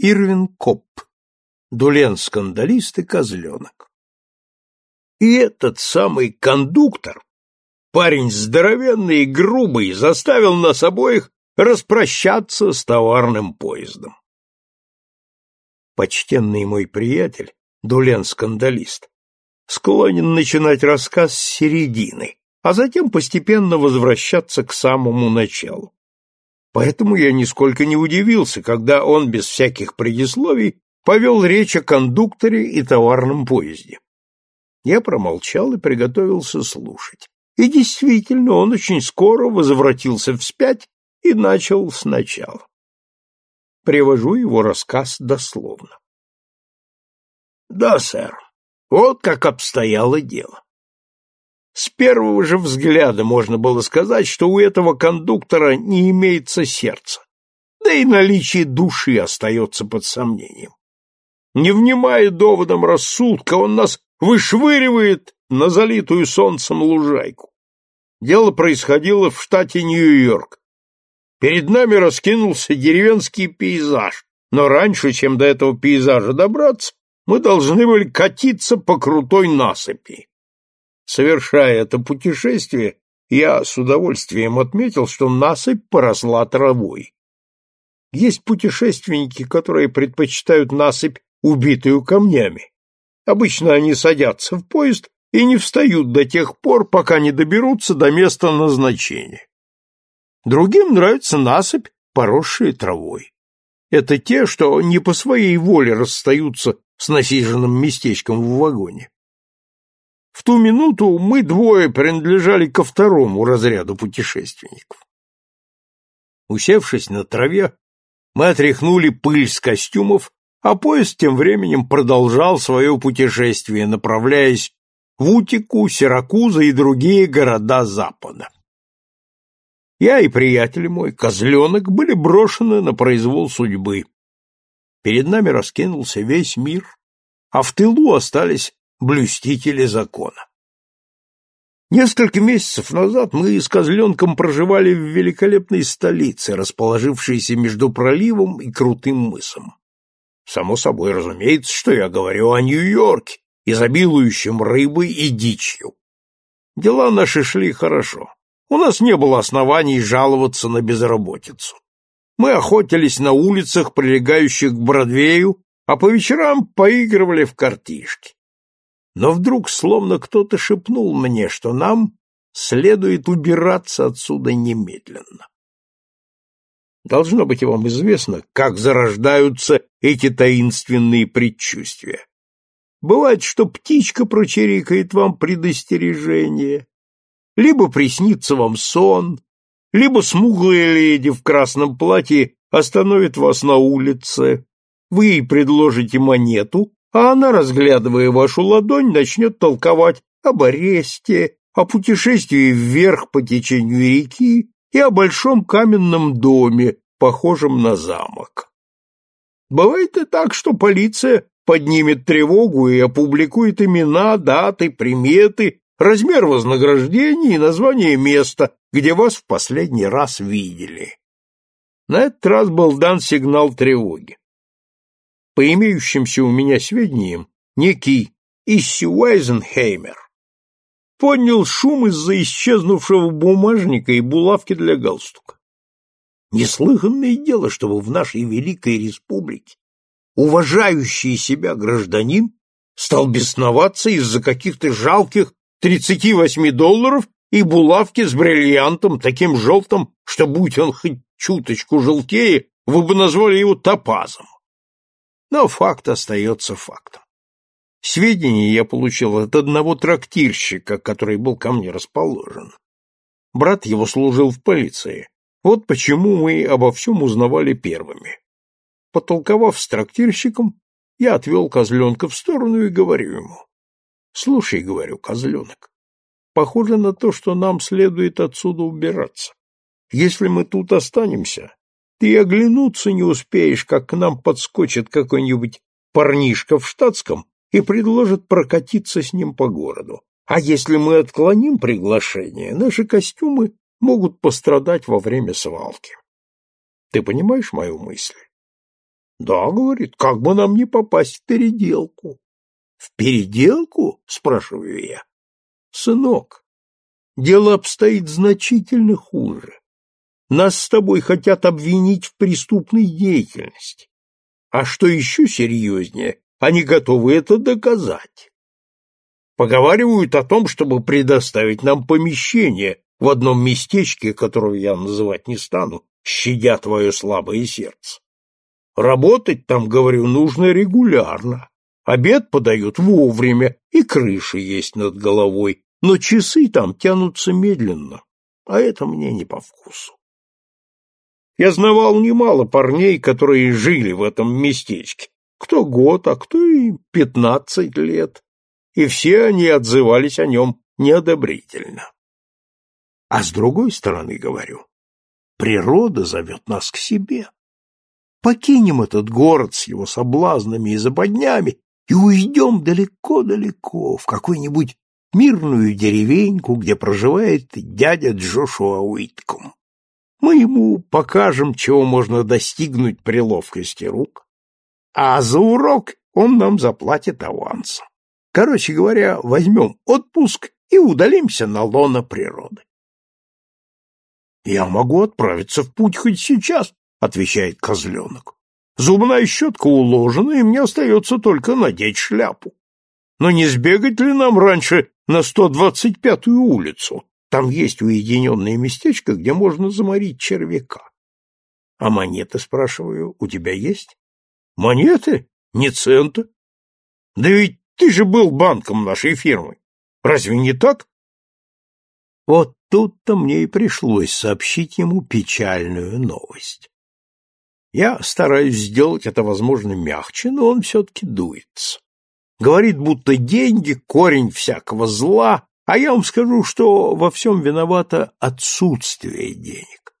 Ирвин Коп. Дулен-скандалист и козленок. И этот самый кондуктор, парень здоровенный и грубый, заставил нас обоих распрощаться с товарным поездом. Почтенный мой приятель, Дулен-скандалист, склонен начинать рассказ с середины, а затем постепенно возвращаться к самому началу. Поэтому я нисколько не удивился, когда он без всяких предисловий повел речь о кондукторе и товарном поезде. Я промолчал и приготовился слушать. И действительно, он очень скоро возвратился вспять и начал сначала. Привожу его рассказ дословно. Да, сэр, вот как обстояло дело. С первого же взгляда можно было сказать, что у этого кондуктора не имеется сердца, да и наличие души остается под сомнением. Не внимая доводам рассудка, он нас вышвыривает на залитую солнцем лужайку. Дело происходило в штате Нью-Йорк. Перед нами раскинулся деревенский пейзаж, но раньше, чем до этого пейзажа добраться, мы должны были катиться по крутой насыпи. Совершая это путешествие, я с удовольствием отметил, что насыпь поросла травой. Есть путешественники, которые предпочитают насыпь, убитую камнями. Обычно они садятся в поезд и не встают до тех пор, пока не доберутся до места назначения. Другим нравится насыпь, поросшая травой. Это те, что не по своей воле расстаются с насиженным местечком в вагоне. В ту минуту мы двое принадлежали ко второму разряду путешественников. Усевшись на траве, мы отряхнули пыль с костюмов, а поезд тем временем продолжал свое путешествие, направляясь в Утику, Сиракуза и другие города Запада. Я и приятель мой, козленок, были брошены на произвол судьбы. Перед нами раскинулся весь мир, а в тылу остались блюстители закона. Несколько месяцев назад мы с козленком проживали в великолепной столице, расположившейся между проливом и крутым мысом. Само собой разумеется, что я говорю о Нью-Йорке, изобилующем рыбой и дичью. Дела наши шли хорошо. У нас не было оснований жаловаться на безработицу. Мы охотились на улицах, прилегающих к Бродвею, а по вечерам поигрывали в картишки но вдруг словно кто-то шепнул мне, что нам следует убираться отсюда немедленно. Должно быть вам известно, как зарождаются эти таинственные предчувствия. Бывает, что птичка прочирикает вам предостережение, либо приснится вам сон, либо смуглая леди в красном платье остановит вас на улице, вы ей предложите монету, а она, разглядывая вашу ладонь, начнет толковать об аресте, о путешествии вверх по течению реки и о большом каменном доме, похожем на замок. Бывает и так, что полиция поднимет тревогу и опубликует имена, даты, приметы, размер вознаграждения и название места, где вас в последний раз видели. На этот раз был дан сигнал тревоги. По имеющимся у меня сведениям, некий Исси Уайзенхеймер поднял шум из-за исчезнувшего бумажника и булавки для галстука. Неслыханное дело, чтобы в нашей великой республике уважающий себя гражданин стал бесноваться из-за каких-то жалких 38 долларов и булавки с бриллиантом таким желтым, что, будь он хоть чуточку желтее, вы бы назвали его топазом. Но факт остается фактом. Сведения я получил от одного трактирщика, который был ко мне расположен. Брат его служил в полиции. Вот почему мы обо всем узнавали первыми. Потолковав с трактирщиком, я отвел козленка в сторону и говорю ему. — Слушай, — говорю, — козленок, похоже на то, что нам следует отсюда убираться. Если мы тут останемся, ты оглянуться не успеешь, как к нам подскочит какой-нибудь парнишка в штатском и предложит прокатиться с ним по городу. А если мы отклоним приглашение, наши костюмы могут пострадать во время свалки. Ты понимаешь мою мысль? Да, говорит, как бы нам не попасть в переделку. В переделку? Спрашиваю я. Сынок, дело обстоит значительно хуже. Нас с тобой хотят обвинить в преступной деятельности. А что еще серьезнее, они готовы это доказать. Поговаривают о том, чтобы предоставить нам помещение в одном местечке, которого я называть не стану, щадя твое слабое сердце. Работать там, говорю, нужно регулярно. Обед подают вовремя, и крыша есть над головой, но часы там тянутся медленно, а это мне не по вкусу. Я знавал немало парней, которые жили в этом местечке, кто год, а кто и пятнадцать лет, и все они отзывались о нем неодобрительно. А с другой стороны, говорю, природа зовет нас к себе. Покинем этот город с его соблазнами и западнями и уйдем далеко-далеко в какую-нибудь мирную деревеньку, где проживает дядя Джошуа Уитком. Мы ему покажем, чего можно достигнуть при ловкости рук, а за урок он нам заплатит авансом. Короче говоря, возьмем отпуск и удалимся на лоно природы. Я могу отправиться в путь хоть сейчас, отвечает козленок. Зубная щетка уложена, и мне остается только надеть шляпу. Но не сбегать ли нам раньше на 125-ю улицу? Там есть уединенное местечко, где можно заморить червяка. А монеты, спрашиваю, у тебя есть? Монеты? Не цента. Да ведь ты же был банком нашей фирмы. Разве не так? Вот тут-то мне и пришлось сообщить ему печальную новость. Я стараюсь сделать это, возможно, мягче, но он все-таки дуется. Говорит, будто деньги — корень всякого зла, а я вам скажу, что во всем виновато отсутствие денег.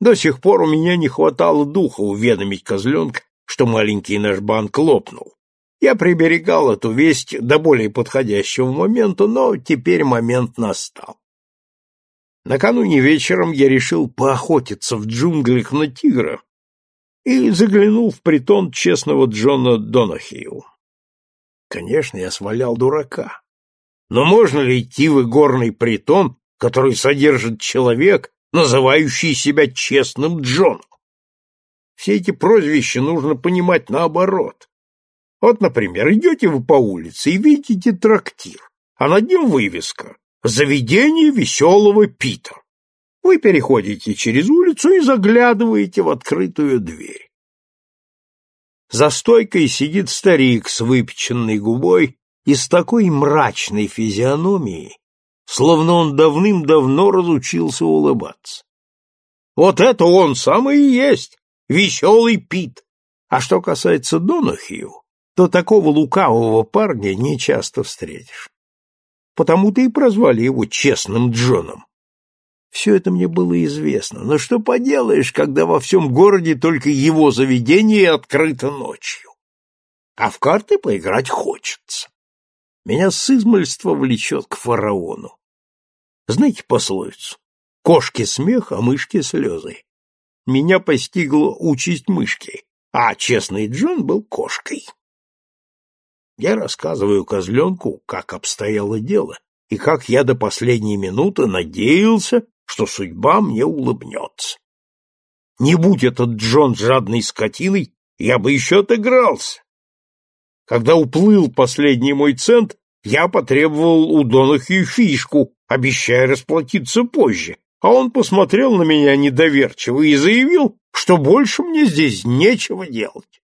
До сих пор у меня не хватало духа уведомить козленка, что маленький наш банк лопнул. Я приберегал эту весть до более подходящего момента, но теперь момент настал. Накануне вечером я решил поохотиться в джунглях на тигра и заглянул в притон честного Джона Донахью. Конечно, я свалял дурака. Но можно ли идти в игорный притон, который содержит человек, называющий себя честным Джоном? Все эти прозвища нужно понимать наоборот. Вот, например, идете вы по улице и видите трактир, а над ним вывеска «Заведение веселого Пита». Вы переходите через улицу и заглядываете в открытую дверь. За стойкой сидит старик с выпеченной губой и с такой мрачной физиономией, словно он давным-давно разучился улыбаться. Вот это он самый и есть, веселый Пит. А что касается Донахью, то такого лукавого парня не часто встретишь. Потому-то и прозвали его честным Джоном. Все это мне было известно, но что поделаешь, когда во всем городе только его заведение открыто ночью? А в карты поиграть хочется. Меня с измольства влечет к фараону. Знаете пословицу? Кошки смех, а мышки слезы. Меня постигла участь мышки, а честный Джон был кошкой. Я рассказываю козленку, как обстояло дело, и как я до последней минуты надеялся, что судьба мне улыбнется. Не будь этот Джон жадной скотиной, я бы еще отыгрался. Когда уплыл последний мой цент, я потребовал у Донахью фишку, обещая расплатиться позже, а он посмотрел на меня недоверчиво и заявил, что больше мне здесь нечего делать.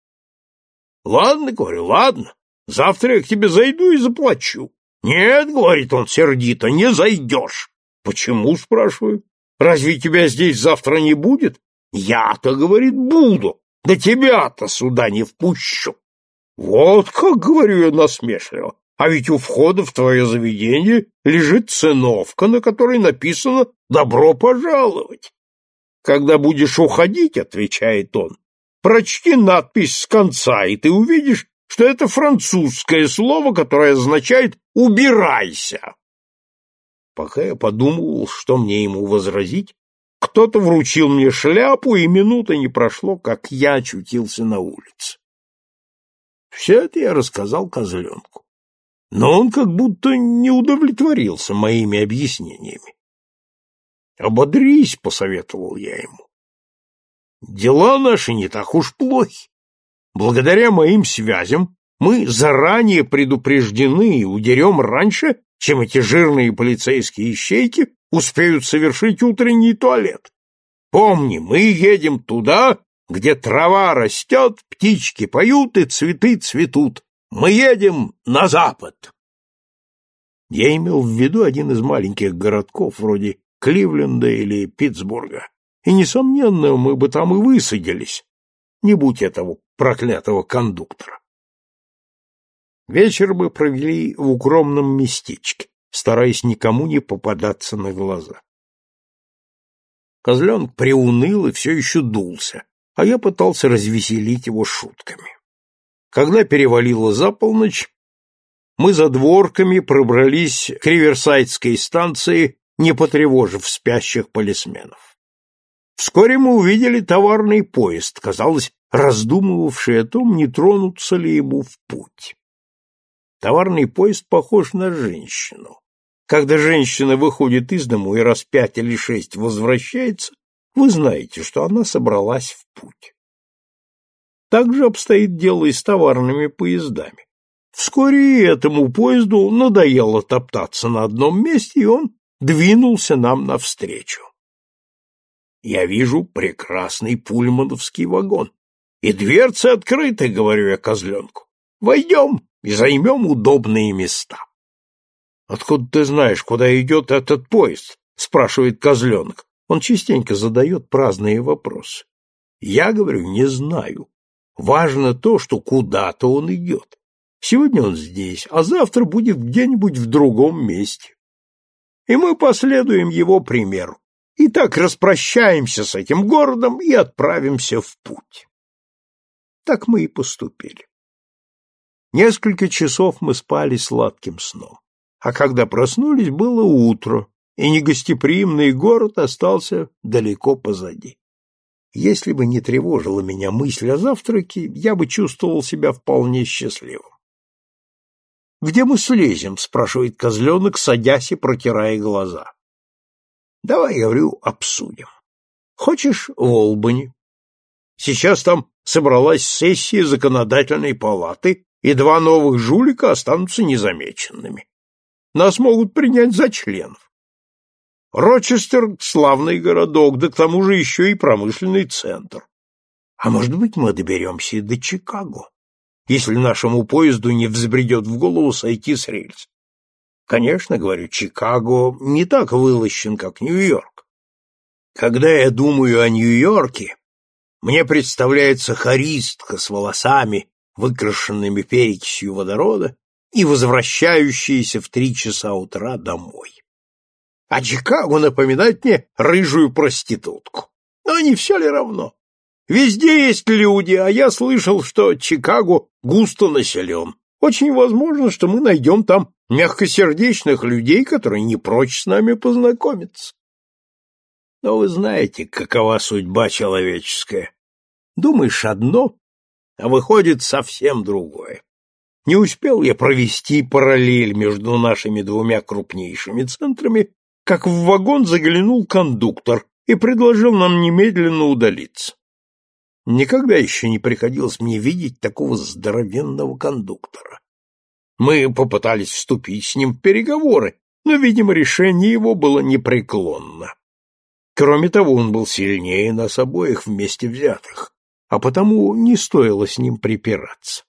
Ладно, говорю, ладно, завтра я к тебе зайду и заплачу. Нет, говорит он сердито, не зайдешь. Почему, спрашиваю? Разве тебя здесь завтра не будет? Я-то, говорит, буду. Да тебя-то сюда не впущу. Вот как, говорю я насмешливо, а ведь у входа в твое заведение лежит циновка, на которой написано «Добро пожаловать». Когда будешь уходить, — отвечает он, — прочти надпись с конца, и ты увидишь, что это французское слово, которое означает «убирайся». Пока я подумывал, что мне ему возразить, кто-то вручил мне шляпу, и минуты не прошло, как я очутился на улице. Все это я рассказал козленку. Но он как будто не удовлетворился моими объяснениями. «Ободрись», — посоветовал я ему. «Дела наши не так уж плохи. Благодаря моим связям мы заранее предупреждены и удерем раньше, чем эти жирные полицейские ищейки успеют совершить утренний туалет. Помни, мы едем туда, где трава растет, птички поют и цветы цветут. Мы едем на запад. Я имел в виду один из маленьких городков, вроде Кливленда или Питтсбурга. И, несомненно, мы бы там и высадились, не будь этого проклятого кондуктора. Вечер мы провели в укромном местечке, стараясь никому не попадаться на глаза. Козленок приуныл и все еще дулся, а я пытался развеселить его шутками. Когда перевалило за полночь, мы за дворками пробрались к Риверсайдской станции, не потревожив спящих полисменов. Вскоре мы увидели товарный поезд, казалось, раздумывавший о том, не тронуться ли ему в путь. Товарный поезд похож на женщину. Когда женщина выходит из дому и раз пять или шесть возвращается, вы знаете, что она собралась в путь. Так же обстоит дело и с товарными поездами. Вскоре этому поезду надоело топтаться на одном месте, и он двинулся нам навстречу. Я вижу прекрасный пульмановский вагон. И дверцы открыты, говорю я козленку. Войдем и займем удобные места. — Откуда ты знаешь, куда идет этот поезд? — спрашивает козленок. Он частенько задает праздные вопросы. Я говорю, не знаю. Важно то, что куда-то он идет. Сегодня он здесь, а завтра будет где-нибудь в другом месте. И мы последуем его примеру. И так распрощаемся с этим городом и отправимся в путь. Так мы и поступили. Несколько часов мы спали сладким сном, а когда проснулись, было утро, и негостеприимный город остался далеко позади. Если бы не тревожила меня мысль о завтраке, я бы чувствовал себя вполне счастливым. «Где мы слезем?» — спрашивает козленок, садясь и протирая глаза. «Давай, — говорю, — обсудим. Хочешь в Олбани? Сейчас там собралась сессия законодательной палаты, и два новых жулика останутся незамеченными. Нас могут принять за членов. Рочестер — славный городок, да к тому же еще и промышленный центр. А может быть, мы доберемся до Чикаго, если нашему поезду не взбредет в голову сойти с рельс. Конечно, говорю, Чикаго не так вылощен, как Нью-Йорк. Когда я думаю о Нью-Йорке, мне представляется харистка с волосами, выкрашенными перекисью водорода, и возвращающаяся в три часа утра домой. А Чикаго напоминает мне рыжую проститутку. Но не все ли равно? Везде есть люди, а я слышал, что Чикаго густо населен. Очень возможно, что мы найдем там мягкосердечных людей, которые не прочь с нами познакомиться. Но вы знаете, какова судьба человеческая. Думаешь одно, а выходит совсем другое. Не успел я провести параллель между нашими двумя крупнейшими центрами, как в вагон заглянул кондуктор и предложил нам немедленно удалиться. Никогда еще не приходилось мне видеть такого здоровенного кондуктора. Мы попытались вступить с ним в переговоры, но, видимо, решение его было непреклонно. Кроме того, он был сильнее нас обоих вместе взятых, а потому не стоило с ним припираться.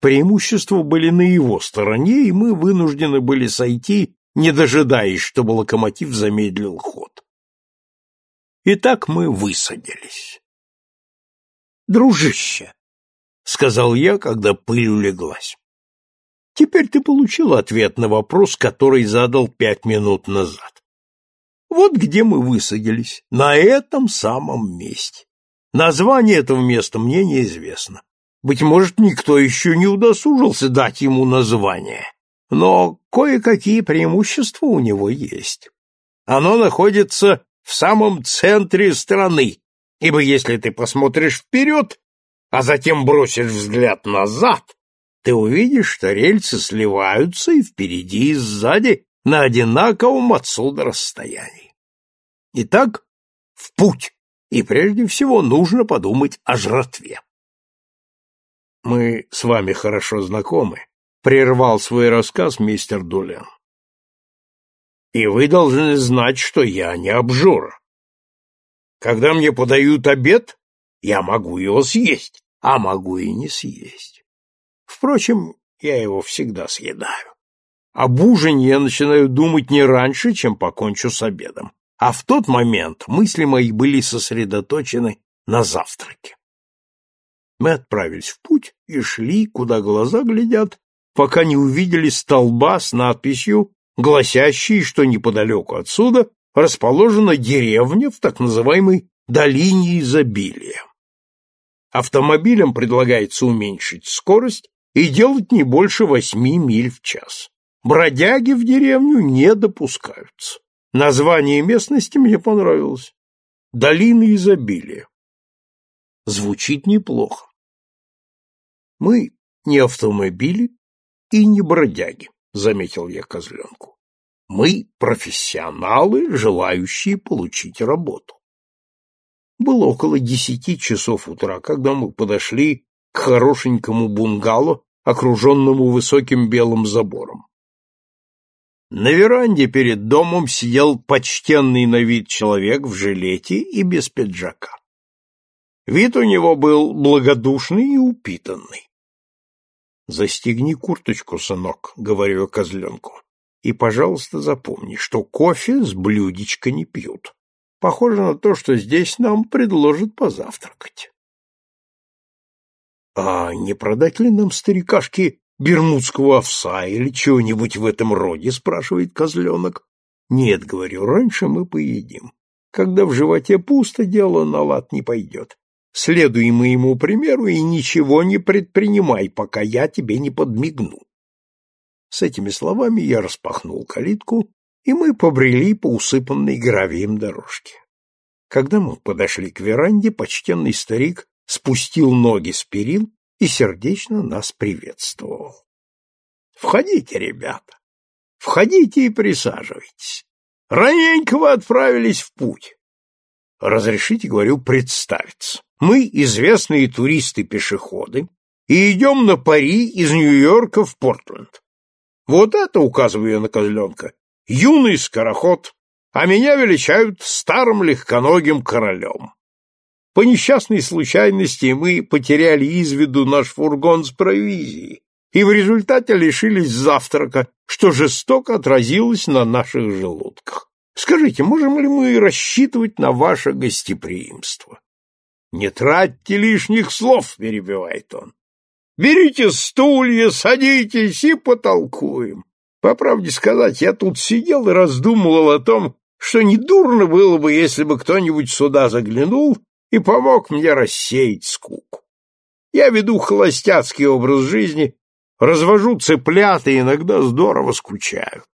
Преимущества были на его стороне, и мы вынуждены были сойти не дожидаясь, чтобы локомотив замедлил ход. Итак, мы высадились. «Дружище», — сказал я, когда пыль улеглась, — «теперь ты получил ответ на вопрос, который задал пять минут назад. Вот где мы высадились, на этом самом месте. Название этого места мне неизвестно. Быть может, никто еще не удосужился дать ему название но кое-какие преимущества у него есть. Оно находится в самом центре страны, ибо если ты посмотришь вперед, а затем бросишь взгляд назад, ты увидишь, что рельсы сливаются и впереди, и сзади на одинаковом отсюда расстоянии. Итак, в путь, и прежде всего нужно подумать о жратве. Мы с вами хорошо знакомы, прервал свой рассказ мистер Дулен. И вы должны знать, что я не обжора. Когда мне подают обед, я могу его съесть, а могу и не съесть. Впрочем, я его всегда съедаю. Об ужине я начинаю думать не раньше, чем покончу с обедом. А в тот момент мысли мои были сосредоточены на завтраке. Мы отправились в путь и шли, куда глаза глядят, пока не увидели столба с надписью, гласящей, что неподалеку отсюда расположена деревня в так называемой долине изобилия. Автомобилям предлагается уменьшить скорость и делать не больше восьми миль в час. Бродяги в деревню не допускаются. Название местности мне понравилось. Долина изобилия. Звучит неплохо. Мы не автомобили и не бродяги, заметил я козленку. Мы профессионалы, желающие получить работу. Было около десяти часов утра, когда мы подошли к хорошенькому бунгало, окруженному высоким белым забором. На веранде перед домом сидел почтенный на вид человек в жилете и без пиджака. Вид у него был благодушный и упитанный. «Застегни курточку, сынок», — говорю я козленку, — «и, пожалуйста, запомни, что кофе с блюдечка не пьют. Похоже на то, что здесь нам предложат позавтракать». «А не продать ли нам старикашки бермудского овса или чего-нибудь в этом роде?» — спрашивает козленок. «Нет, — говорю, — раньше мы поедим. Когда в животе пусто, дело на лад не пойдет. Следуй моему примеру и ничего не предпринимай, пока я тебе не подмигну. С этими словами я распахнул калитку, и мы побрели по усыпанной гравием дорожке. Когда мы подошли к веранде, почтенный старик спустил ноги с перил и сердечно нас приветствовал. «Входите, ребята! Входите и присаживайтесь. Раненько вы отправились в путь. Разрешите, говорю, представиться. Мы известные туристы-пешеходы и идем на пари из Нью-Йорка в Портленд. Вот это, указываю на козленка, юный скороход, а меня величают старым легконогим королем. По несчастной случайности мы потеряли из виду наш фургон с провизией и в результате лишились завтрака, что жестоко отразилось на наших желудках. Скажите, можем ли мы рассчитывать на ваше гостеприимство? Не тратьте лишних слов, перебивает он. Берите стулья, садитесь и потолкуем. По правде сказать, я тут сидел и раздумывал о том, что недурно было бы, если бы кто-нибудь сюда заглянул и помог мне рассеять скуку. Я веду холостяцкий образ жизни, развожу цыплят и иногда здорово скучаю.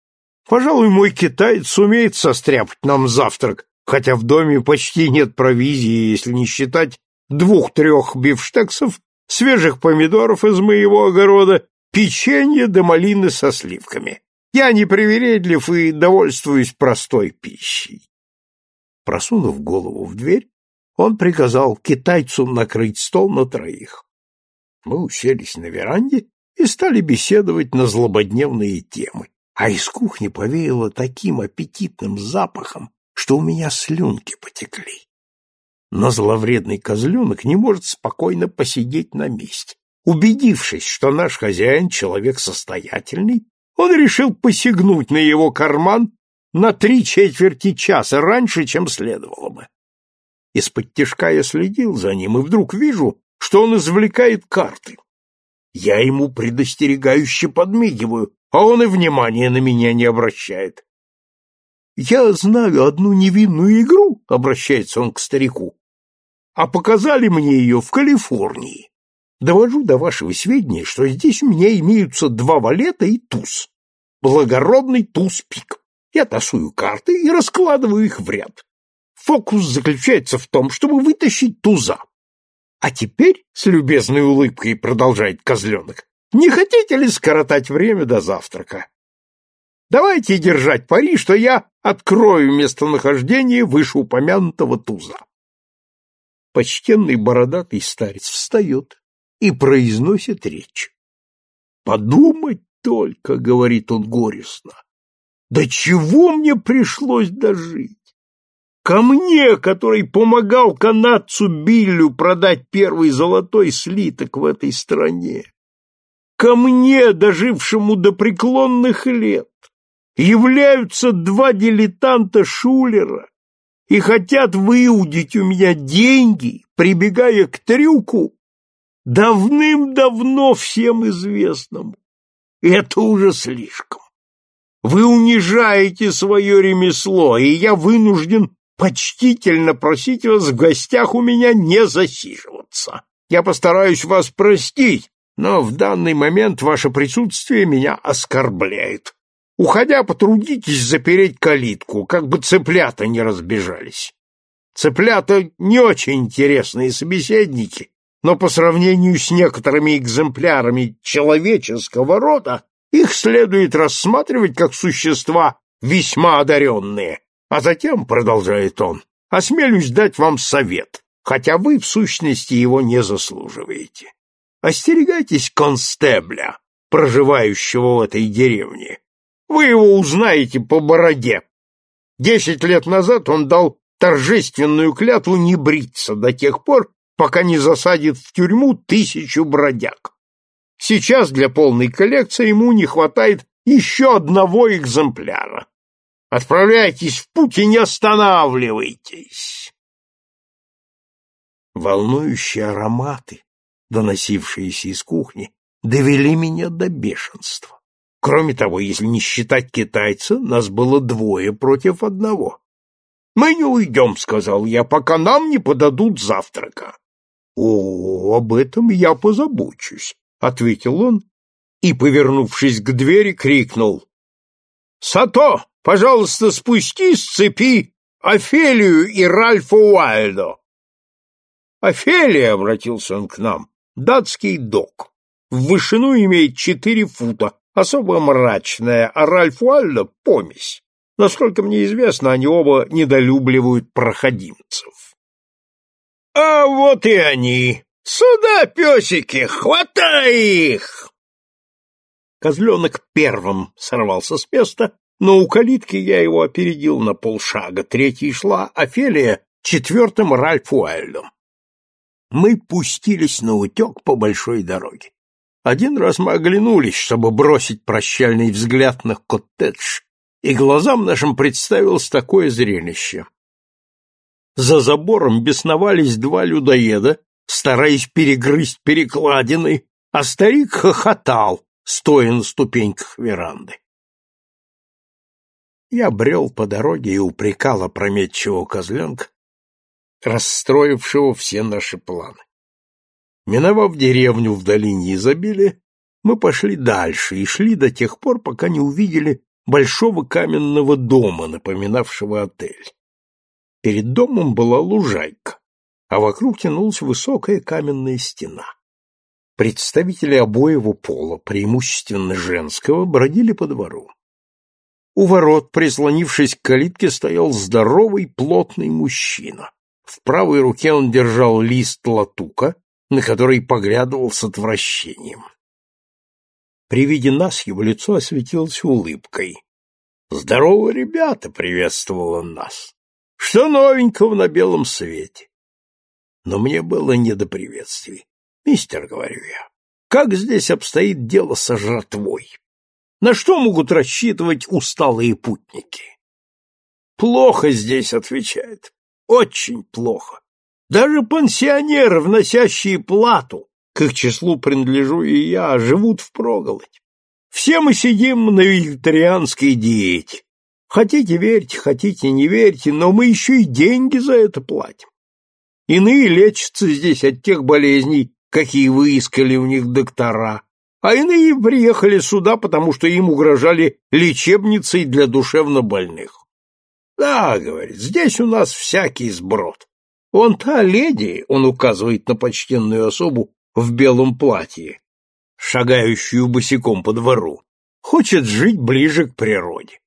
Пожалуй, мой китаец сумеет состряпать нам завтрак, хотя в доме почти нет провизии, если не считать двух-трех бифштексов, свежих помидоров из моего огорода, печенье да малины со сливками. Я не привередлив и довольствуюсь простой пищей. Просунув голову в дверь, он приказал китайцу накрыть стол на троих. Мы уселись на веранде и стали беседовать на злободневные темы, а из кухни повеяло таким аппетитным запахом, что у меня слюнки потекли. Но зловредный козленок не может спокойно посидеть на месте. Убедившись, что наш хозяин человек состоятельный, он решил посягнуть на его карман на три четверти часа раньше, чем следовало бы. Из-под тишка я следил за ним и вдруг вижу, что он извлекает карты. Я ему предостерегающе подмигиваю, а он и внимания на меня не обращает. Я знаю одну невинную игру, обращается он к старику. А показали мне ее в Калифорнии. Довожу до вашего сведения, что здесь у меня имеются два валета и туз. Благородный туз-пик. Я тасую карты и раскладываю их в ряд. Фокус заключается в том, чтобы вытащить туза. А теперь, с любезной улыбкой продолжает козленок, не хотите ли скоротать время до завтрака? Давайте держать пари, что я открою местонахождение вышеупомянутого туза. Почтенный бородатый старец встает и произносит речь. Подумать только, говорит он горестно, до чего мне пришлось дожить? Ко мне, который помогал канадцу Биллю продать первый золотой слиток в этой стране. Ко мне, дожившему до преклонных лет, являются два дилетанта Шулера и хотят выудить у меня деньги, прибегая к трюку, давным-давно всем известному. Это уже слишком. Вы унижаете свое ремесло, и я вынужден почтительно просить вас в гостях у меня не засиживаться. Я постараюсь вас простить, но в данный момент ваше присутствие меня оскорбляет. Уходя, потрудитесь запереть калитку, как бы цыплята не разбежались. Цыплята не очень интересные собеседники, но по сравнению с некоторыми экземплярами человеческого рода их следует рассматривать как существа весьма одаренные, а затем, продолжает он, осмелюсь дать вам совет, хотя вы в сущности его не заслуживаете. Остерегайтесь констебля, проживающего в этой деревне. Вы его узнаете по бороде. Десять лет назад он дал торжественную клятву не бриться до тех пор, пока не засадит в тюрьму тысячу бродяг. Сейчас для полной коллекции ему не хватает еще одного экземпляра. Отправляйтесь в путь и не останавливайтесь. Волнующие ароматы, доносившиеся из кухни, довели меня до бешенства. Кроме того, если не считать китайца, нас было двое против одного. «Мы не уйдем», — сказал я, — «пока нам не подадут завтрака». «О, об этом я позабочусь», — ответил он и, повернувшись к двери, крикнул. «Сато, Пожалуйста, спусти с цепи Офелию и Ральфа Уайльдо. Офелия, — обратился он к нам, — датский док. В вышину имеет четыре фута, особо мрачная, а Ральф Уайльдо — помесь. Насколько мне известно, они оба недолюбливают проходимцев. — А вот и они! Сюда, песики, хватай их! Козленок первым сорвался с места но у калитки я его опередил на полшага, третьей шла Офелия, четвертым Ральф Уайльдом. Мы пустились на утек по большой дороге. Один раз мы оглянулись, чтобы бросить прощальный взгляд на коттедж, и глазам нашим представилось такое зрелище. За забором бесновались два людоеда, стараясь перегрызть перекладины, а старик хохотал, стоя на ступеньках веранды. Я брел по дороге и упрекал опрометчивого козленка, расстроившего все наши планы. Миновав деревню в долине изобилия, мы пошли дальше и шли до тех пор, пока не увидели большого каменного дома, напоминавшего отель. Перед домом была лужайка, а вокруг тянулась высокая каменная стена. Представители обоего пола, преимущественно женского, бродили по двору. У ворот, прислонившись к калитке, стоял здоровый, плотный мужчина. В правой руке он держал лист латука, на который поглядывал с отвращением. При виде нас его лицо осветилось улыбкой. «Здорово, ребята!» — приветствовал он нас. «Что новенького на белом свете?» Но мне было не до приветствий. «Мистер, — говорю я, — как здесь обстоит дело со жратвой?» На что могут рассчитывать усталые путники? Плохо здесь, отвечает. Очень плохо. Даже пансионеры, вносящие плату, к их числу принадлежу и я, живут впроголодь. Все мы сидим на вегетарианской диете. Хотите верьте, хотите не верьте, но мы еще и деньги за это платим. Иные лечатся здесь от тех болезней, какие выискали у них доктора, а иные приехали сюда, потому что им угрожали лечебницей для душевнобольных. Да, говорит, здесь у нас всякий сброд. Вон та леди, он указывает на почтенную особу в белом платье, шагающую босиком по двору, хочет жить ближе к природе.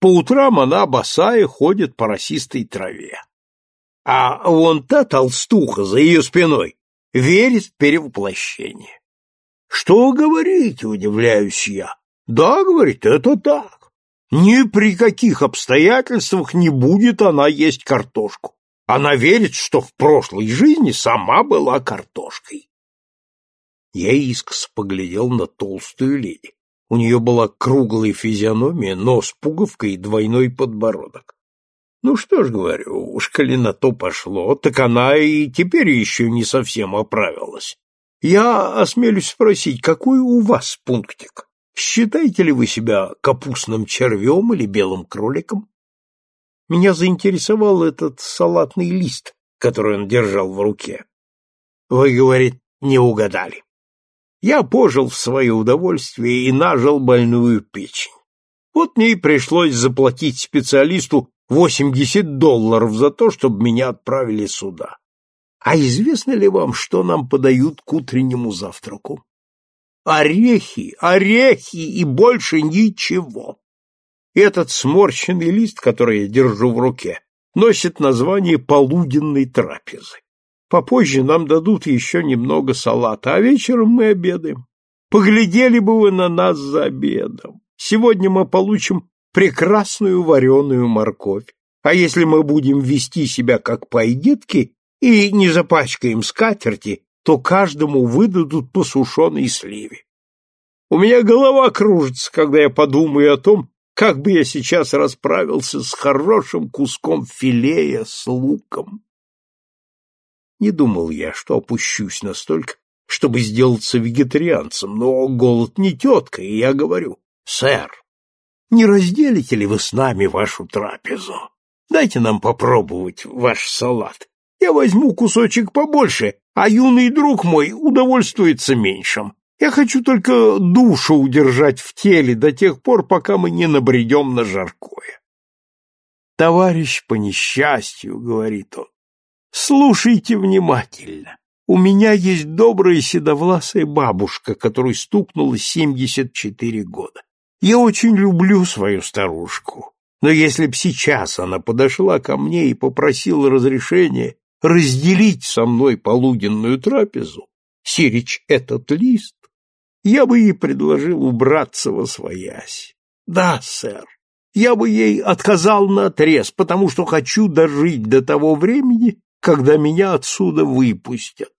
По утрам она босая ходит по росистой траве. А вон та толстуха за ее спиной верит в перевоплощение. Что говорите, удивляюсь я. Да, говорит, это так. Ни при каких обстоятельствах не будет она есть картошку. Она верит, что в прошлой жизни сама была картошкой. Я искоса поглядел на толстую леди. У нее была круглая физиономия, нос пуговкой и двойной подбородок. Ну что ж, говорю, уж коли на то пошло, так она и теперь еще не совсем оправилась. Я осмелюсь спросить, какой у вас пунктик? Считаете ли вы себя капустным червем или белым кроликом? Меня заинтересовал этот салатный лист, который он держал в руке. Вы, говорит, не угадали. Я пожил в свое удовольствие и нажил больную печень. Вот мне и пришлось заплатить специалисту 80 долларов за то, чтобы меня отправили сюда. А известно ли вам, что нам подают к утреннему завтраку? Орехи, орехи и больше ничего. Этот сморщенный лист, который я держу в руке, носит название полуденной трапезы. Попозже нам дадут еще немного салата, а вечером мы обедаем. Поглядели бы вы на нас за обедом. Сегодня мы получим прекрасную вареную морковь. А если мы будем вести себя как пайдетки и не запачкаем скатерти, то каждому выдадут по сушеной сливе. У меня голова кружится, когда я подумаю о том, как бы я сейчас расправился с хорошим куском филея с луком. Не думал я, что опущусь настолько, чтобы сделаться вегетарианцем, но голод не тетка, и я говорю, сэр, не разделите ли вы с нами вашу трапезу? Дайте нам попробовать ваш салат. Я возьму кусочек побольше, а юный друг мой удовольствуется меньшим. Я хочу только душу удержать в теле до тех пор, пока мы не набредем на жаркое. Товарищ по несчастью, — говорит он, Слушайте внимательно. У меня есть добрая седовласая бабушка, которой стукнуло 74 года. Я очень люблю свою старушку, но если б сейчас она подошла ко мне и попросила разрешения разделить со мной полуденную трапезу, сирич этот лист, я бы ей предложил убраться во своясь. Да, сэр, я бы ей отказал наотрез, потому что хочу дожить до того времени, когда меня отсюда выпустят.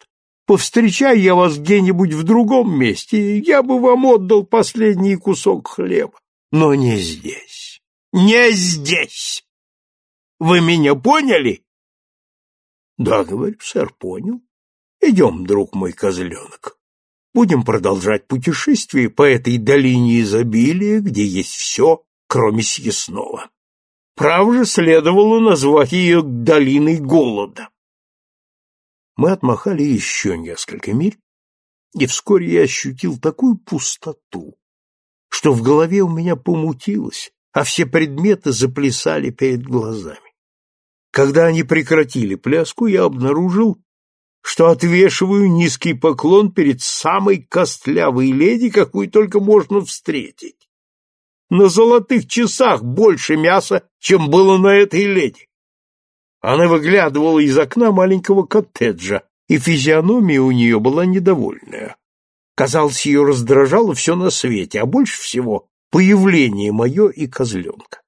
Повстречай я вас где-нибудь в другом месте, я бы вам отдал последний кусок хлеба. Но не здесь. Не здесь! Вы меня поняли? Да, говорю, сэр, понял. Идем, друг мой козленок. Будем продолжать путешествие по этой долине изобилия, где есть все, кроме съестного. Право же следовало назвать ее долиной голода. Мы отмахали еще несколько миль, и вскоре я ощутил такую пустоту, что в голове у меня помутилось, а все предметы заплясали перед глазами. Когда они прекратили пляску, я обнаружил, что отвешиваю низкий поклон перед самой костлявой леди, какую только можно встретить. На золотых часах больше мяса, чем было на этой леди. Она выглядывала из окна маленького коттеджа, и физиономия у нее была недовольная. Казалось, ее раздражало все на свете, а больше всего появление мое и козленка.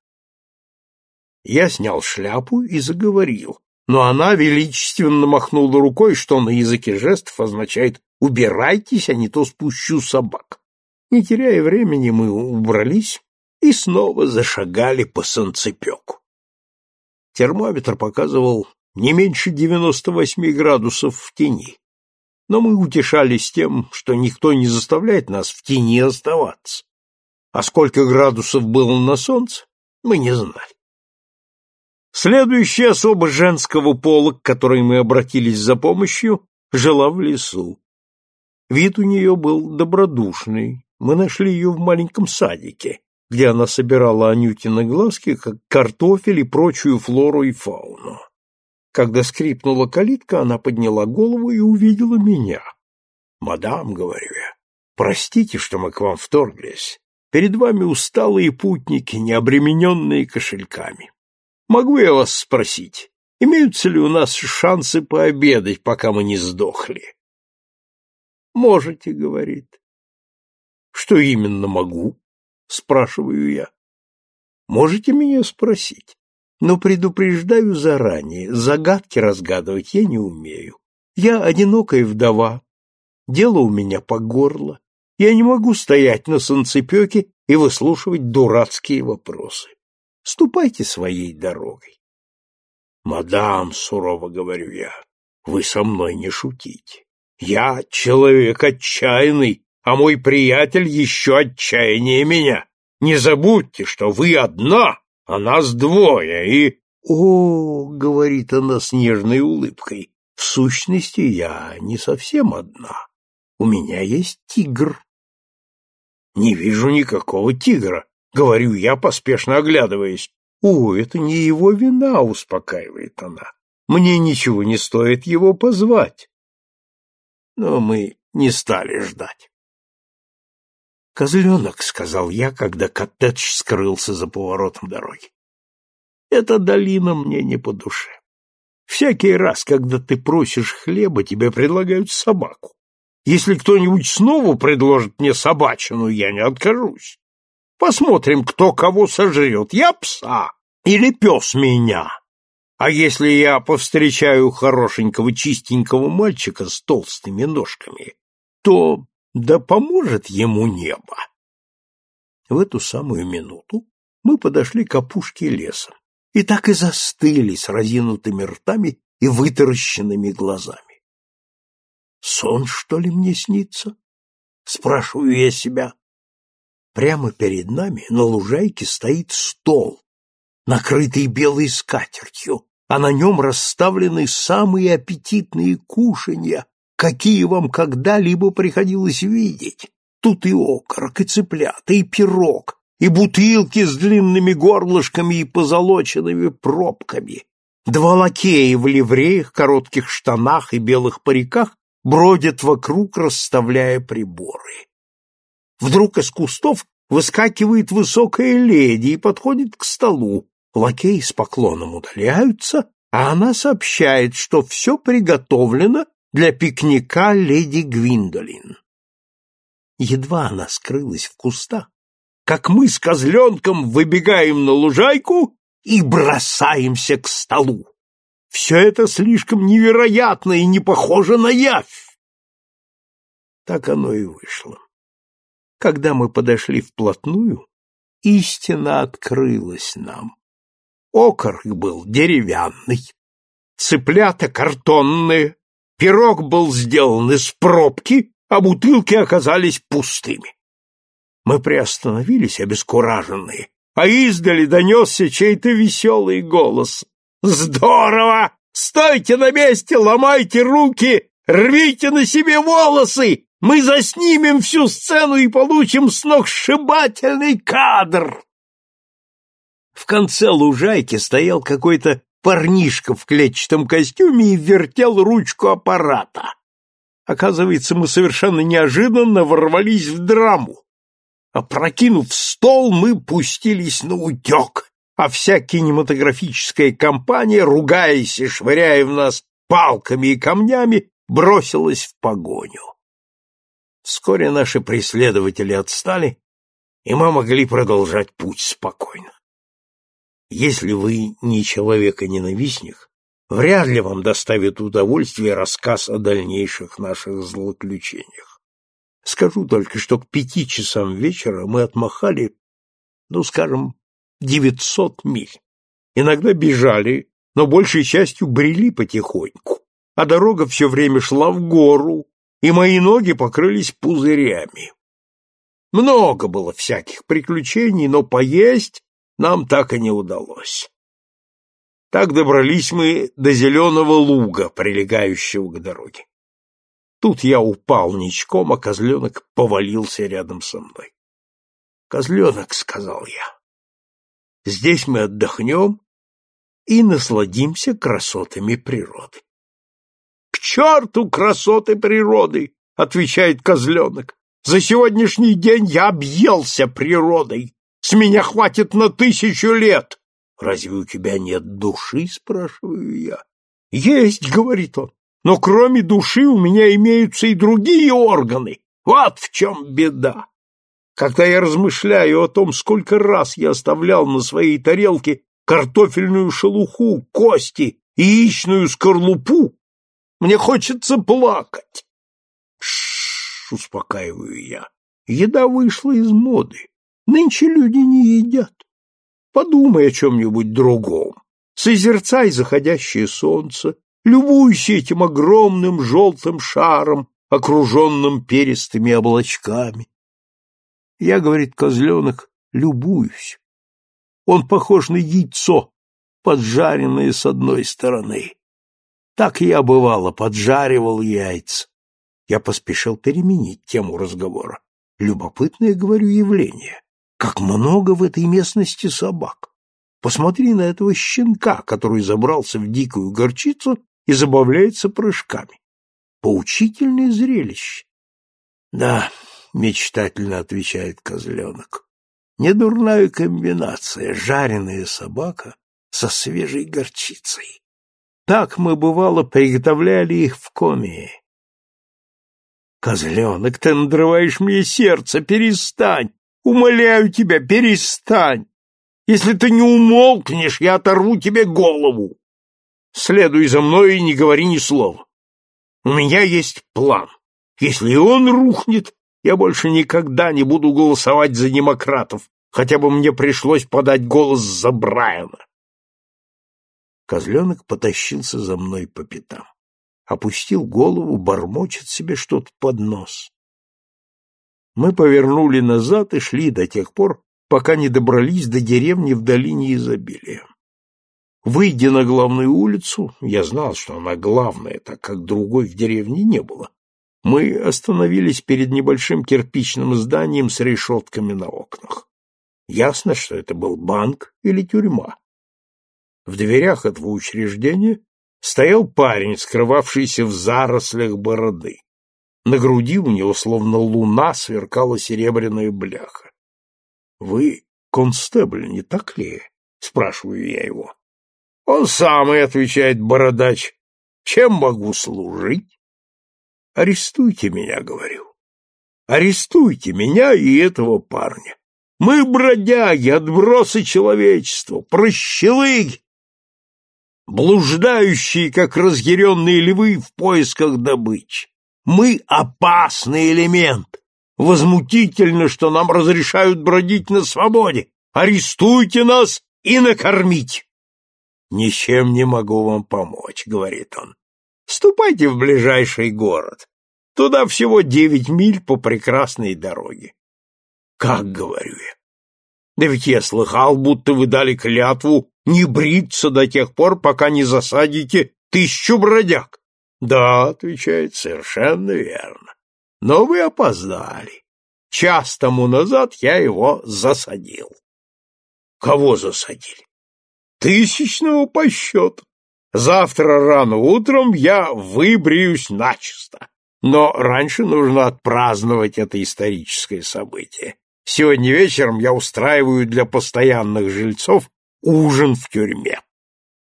Я снял шляпу и заговорил, но она величественно махнула рукой, что на языке жестов означает «убирайтесь, а не то спущу собак». Не теряя времени, мы убрались и снова зашагали по санцепеку. Термометр показывал не меньше 98 градусов в тени. Но мы утешались тем, что никто не заставляет нас в тени оставаться. А сколько градусов было на солнце, мы не знали. Следующая особа женского пола, к которой мы обратились за помощью, жила в лесу. Вид у нее был добродушный. Мы нашли ее в маленьком садике, где она собирала Анютины глазки, как картофель и прочую флору и фауну. Когда скрипнула калитка, она подняла голову и увидела меня. «Мадам», — говорю я, — «простите, что мы к вам вторглись. Перед вами усталые путники, не обремененные кошельками. Могу я вас спросить, имеются ли у нас шансы пообедать, пока мы не сдохли?» «Можете», — говорит. «Что именно могу?» — спрашиваю я. «Можете меня спросить?» Но предупреждаю заранее, загадки разгадывать я не умею. Я одинокая вдова, дело у меня по горло. Я не могу стоять на солнцепеке и выслушивать дурацкие вопросы. Ступайте своей дорогой. Мадам, сурово говорю я, вы со мной не шутите. Я человек отчаянный, а мой приятель еще отчаяннее меня. Не забудьте, что вы одна, а нас двое, и... О, говорит она с нежной улыбкой, в сущности, я не совсем одна. У меня есть тигр. Не вижу никакого тигра, говорю я, поспешно оглядываясь. О, это не его вина, успокаивает она. Мне ничего не стоит его позвать. Но мы не стали ждать. «Козленок», — сказал я, когда коттедж скрылся за поворотом дороги. «Эта долина мне не по душе. Всякий раз, когда ты просишь хлеба, тебе предлагают собаку. Если кто-нибудь снова предложит мне собачину, я не откажусь. Посмотрим, кто кого сожрет, я пса или пес меня. А если я повстречаю хорошенького чистенького мальчика с толстыми ножками, то да поможет ему небо. В эту самую минуту мы подошли к опушке леса и так и застыли с разинутыми ртами и вытаращенными глазами. Сон, что ли, мне снится? Спрашиваю я себя. Прямо перед нами на лужайке стоит стол, накрытый белой скатертью, а на нем расставлены самые аппетитные кушанья, какие вам когда-либо приходилось видеть. Тут и окорок, и цыплята, и пирог, и бутылки с длинными горлышками и позолоченными пробками. Два лакея в ливреях, коротких штанах и белых париках бродят вокруг, расставляя приборы. Вдруг из кустов выскакивает высокая леди и подходит к столу. Лакеи с поклоном удаляются, а она сообщает, что все приготовлено для пикника леди Гвиндолин. Едва она скрылась в кустах, как мы с козленком выбегаем на лужайку и бросаемся к столу. Все это слишком невероятно и не похоже на явь. Так оно и вышло. Когда мы подошли вплотную, истина открылась нам. Окорок был деревянный, цыплята картонные, Пирог был сделан из пробки, а бутылки оказались пустыми. Мы приостановились, обескураженные, а издали донесся чей-то веселый голос. «Здорово! Стойте на месте, ломайте руки, рвите на себе волосы! Мы заснимем всю сцену и получим сногсшибательный кадр!» В конце лужайки стоял какой-то парнишка в клетчатом костюме и вертел ручку аппарата. Оказывается, мы совершенно неожиданно ворвались в драму. Опрокинув стол, мы пустились на утек, а вся кинематографическая компания, ругаясь и швыряя в нас палками и камнями, бросилась в погоню. Вскоре наши преследователи отстали, и мы могли продолжать путь спокойно. Если вы не человека-ненавистник, вряд ли вам доставит удовольствие рассказ о дальнейших наших злоключениях. Скажу только, что к пяти часам вечера мы отмахали, ну, скажем, девятьсот миль. Иногда бежали, но большей частью брели потихоньку, а дорога все время шла в гору, и мои ноги покрылись пузырями. Много было всяких приключений, но поесть нам так и не удалось. Так добрались мы до зеленого луга, прилегающего к дороге. Тут я упал ничком, а козленок повалился рядом со мной. Козленок, — сказал я, — здесь мы отдохнем и насладимся красотами природы. — черту красоты природы! — отвечает козленок. — За сегодняшний день я объелся природой. С меня хватит на тысячу лет. — Разве у тебя нет души? — спрашиваю я. — Есть, — говорит он, — но кроме души у меня имеются и другие органы. Вот в чем беда. Когда я размышляю о том, сколько раз я оставлял на своей тарелке картофельную шелуху, кости яичную скорлупу, мне хочется плакать. Шш, успокаиваю я. Еда вышла из моды. Нынче люди не едят. Подумай о чем-нибудь другом. Созерцай заходящее солнце, любуйся этим огромным желтым шаром, окруженным перистыми облачками. Я, говорит козленок, любуюсь. Он похож на яйцо, поджаренное с одной стороны. Так я, бывало, поджаривал яйца. Я поспешил переменить тему разговора. Любопытное, говорю, явление. Как много в этой местности собак. Посмотри на этого щенка, который забрался в дикую горчицу и забавляется прыжками. Поучительное зрелище. Да, мечтательно отвечает козленок. Недурная комбинация, жареная собака со свежей горчицей. Так мы, бывало, приготовляли их в коме. Козленок, ты надрываешь мне сердце, перестань! Умоляю тебя, перестань! Если ты не умолкнешь, я оторву тебе голову. Следуй за мной и не говори ни слова. У меня есть план. Если он рухнет, я больше никогда не буду голосовать за демократов, хотя бы мне пришлось подать голос за Брайана. Козленок потащился за мной по пятам. Опустил голову, бормочет себе что-то под нос. Мы повернули назад и шли до тех пор, пока не добрались до деревни в долине изобилия. Выйдя на главную улицу, я знал, что она главная, так как другой в деревне не было, мы остановились перед небольшим кирпичным зданием с решетками на окнах. Ясно, что это был банк или тюрьма. В дверях этого учреждения стоял парень, скрывавшийся в зарослях бороды. На груди у него, словно луна, сверкала серебряная бляха. — Вы констебль, не так ли? — спрашиваю я его. — Он самый, — отвечает бородач. — Чем могу служить? Арестуйте меня, говорю. Арестуйте меня и этого парня. Мы бродяги, отбросы человечества, прощелыги, блуждающие, как разъяренные львы в поисках добычи. Мы опасный элемент. Возмутительно, что нам разрешают бродить на свободе. Арестуйте нас и накормите. Ничем не могу вам помочь, говорит он. Ступайте в ближайший город. Туда всего девять миль по прекрасной дороге. Как говорю я? Да ведь я слыхал, будто вы дали клятву не бриться до тех пор, пока не засадите тысячу бродяг. Да, отвечает, совершенно верно. Но вы опоздали. Час тому назад я его засадил. Кого засадили? Тысячного по счету. Завтра рано утром я выбреюсь начисто. Но раньше нужно отпраздновать это историческое событие. Сегодня вечером я устраиваю для постоянных жильцов ужин в тюрьме.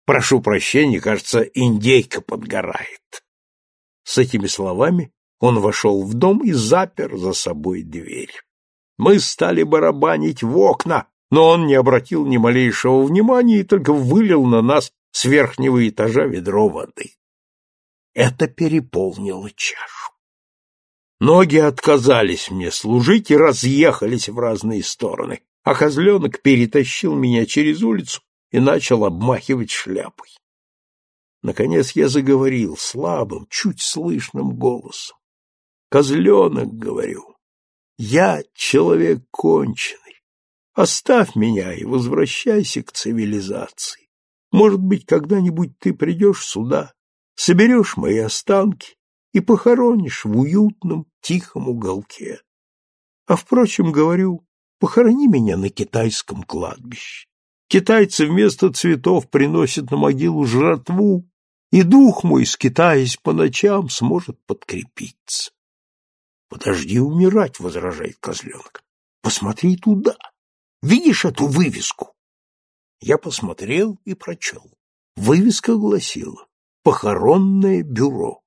Прошу прощения, кажется, индейка подгорает. С этими словами он вошел в дом и запер за собой дверь. Мы стали барабанить в окна, но он не обратил ни малейшего внимания и только вылил на нас с верхнего этажа ведро воды. Это переполнило чашу. Ноги отказались мне служить и разъехались в разные стороны, а козленок перетащил меня через улицу и начал обмахивать шляпой. Наконец я заговорил слабым, чуть слышным голосом. «Козленок, — говорю, — я человек конченый. Оставь меня и возвращайся к цивилизации. Может быть, когда-нибудь ты придешь сюда, соберешь мои останки и похоронишь в уютном, тихом уголке. А, впрочем, говорю, Похорони меня на китайском кладбище. Китайцы вместо цветов приносят на могилу жратву, и дух мой, скитаясь по ночам, сможет подкрепиться. — Подожди умирать, — возражает козленок. — Посмотри туда. Видишь эту вывеску? Я посмотрел и прочел. Вывеска гласила «Похоронное бюро».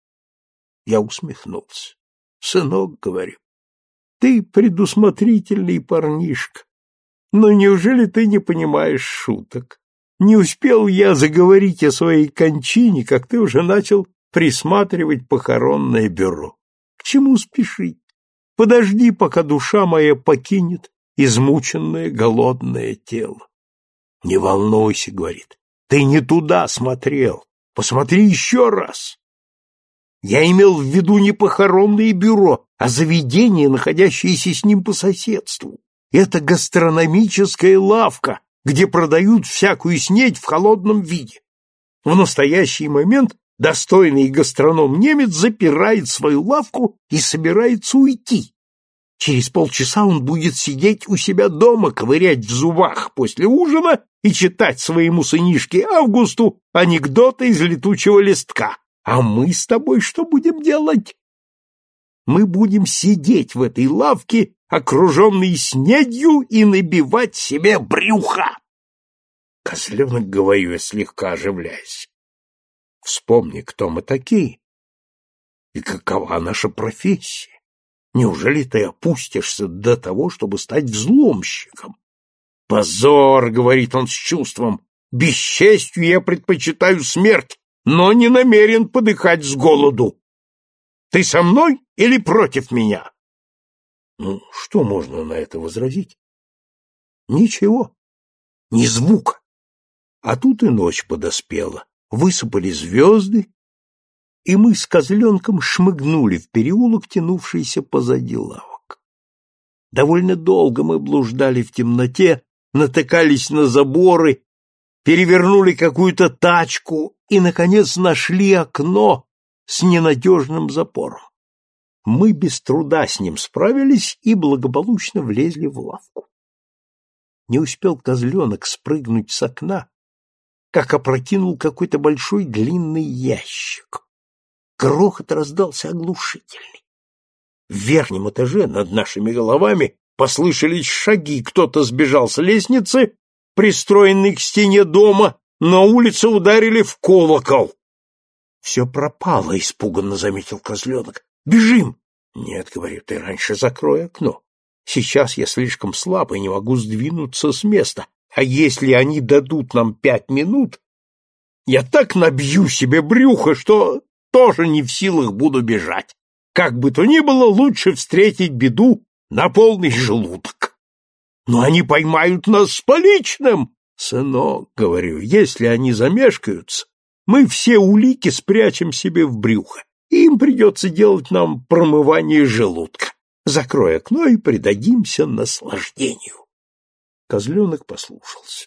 Я усмехнулся. «Сынок, — говорю, — ты предусмотрительный парнишка, но неужели ты не понимаешь шуток? Не успел я заговорить о своей кончине, как ты уже начал присматривать похоронное бюро. К чему спешить? Подожди, пока душа моя покинет измученное голодное тело. Не волнуйся, говорит, ты не туда смотрел. Посмотри еще раз. Я имел в виду не похоронное бюро, а заведение, находящееся с ним по соседству. Это гастрономическая лавка, где продают всякую снедь в холодном виде. В настоящий момент достойный гастроном-немец запирает свою лавку и собирается уйти. Через полчаса он будет сидеть у себя дома, ковырять в зубах после ужина и читать своему сынишке Августу анекдоты из летучего листка. А мы с тобой что будем делать? Мы будем сидеть в этой лавке, окруженные снедью, и набивать себе брюха. Козленок, говорю я, слегка оживляясь. Вспомни, кто мы такие и какова наша профессия. Неужели ты опустишься до того, чтобы стать взломщиком? Позор, говорит он с чувством. Бесчестью я предпочитаю смерть, но не намерен подыхать с голоду. Ты со мной или против меня? Ну, что можно на это возразить? Ничего. Ни звука. А тут и ночь подоспела. Высыпали звезды, и мы с козленком шмыгнули в переулок, тянувшийся позади лавок. Довольно долго мы блуждали в темноте, натыкались на заборы, перевернули какую-то тачку и, наконец, нашли окно с ненадежным запором. Мы без труда с ним справились и благополучно влезли в лавку. Не успел козленок спрыгнуть с окна, как опрокинул какой-то большой длинный ящик. Грохот раздался оглушительный. В верхнем этаже над нашими головами послышались шаги, кто-то сбежал с лестницы, пристроенной к стене дома, на улице ударили в колокол. — Все пропало, — испуганно заметил козленок. — Бежим! — Нет, — говорю, — ты раньше закрой окно. Сейчас я слишком слаб и не могу сдвинуться с места, а если они дадут нам пять минут, я так набью себе брюхо, что тоже не в силах буду бежать. Как бы то ни было, лучше встретить беду на полный желудок. Но они поймают нас с поличным. Сынок, говорю, если они замешкаются, мы все улики спрячем себе в брюхо, и им придется делать нам промывание желудка. Закрой окно и предадимся наслаждению. Козленок послушался.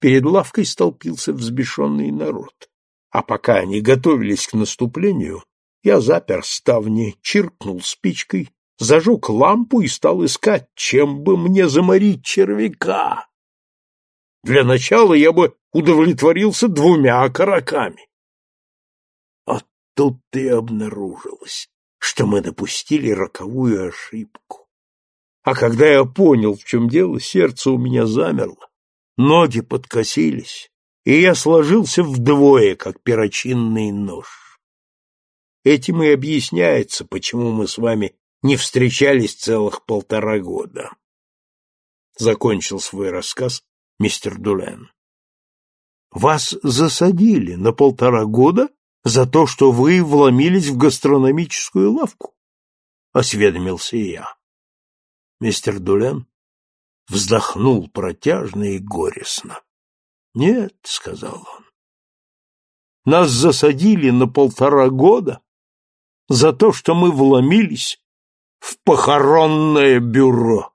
Перед лавкой столпился взбешенный народ. А пока они готовились к наступлению, я запер ставни, чиркнул спичкой, зажег лампу и стал искать, чем бы мне заморить червяка. Для начала я бы удовлетворился двумя окороками. А тут и обнаружилось, что мы допустили роковую ошибку. А когда я понял, в чем дело, сердце у меня замерло, ноги подкосились, и я сложился вдвое, как перочинный нож. Этим и объясняется, почему мы с вами не встречались целых полтора года. Закончил свой рассказ мистер Дулен. Вас засадили на полтора года за то, что вы вломились в гастрономическую лавку? Осведомился я. Мистер Дулен вздохнул протяжно и горестно. Нет, сказал он. Нас засадили на полтора года за то, что мы вломились в похоронное бюро.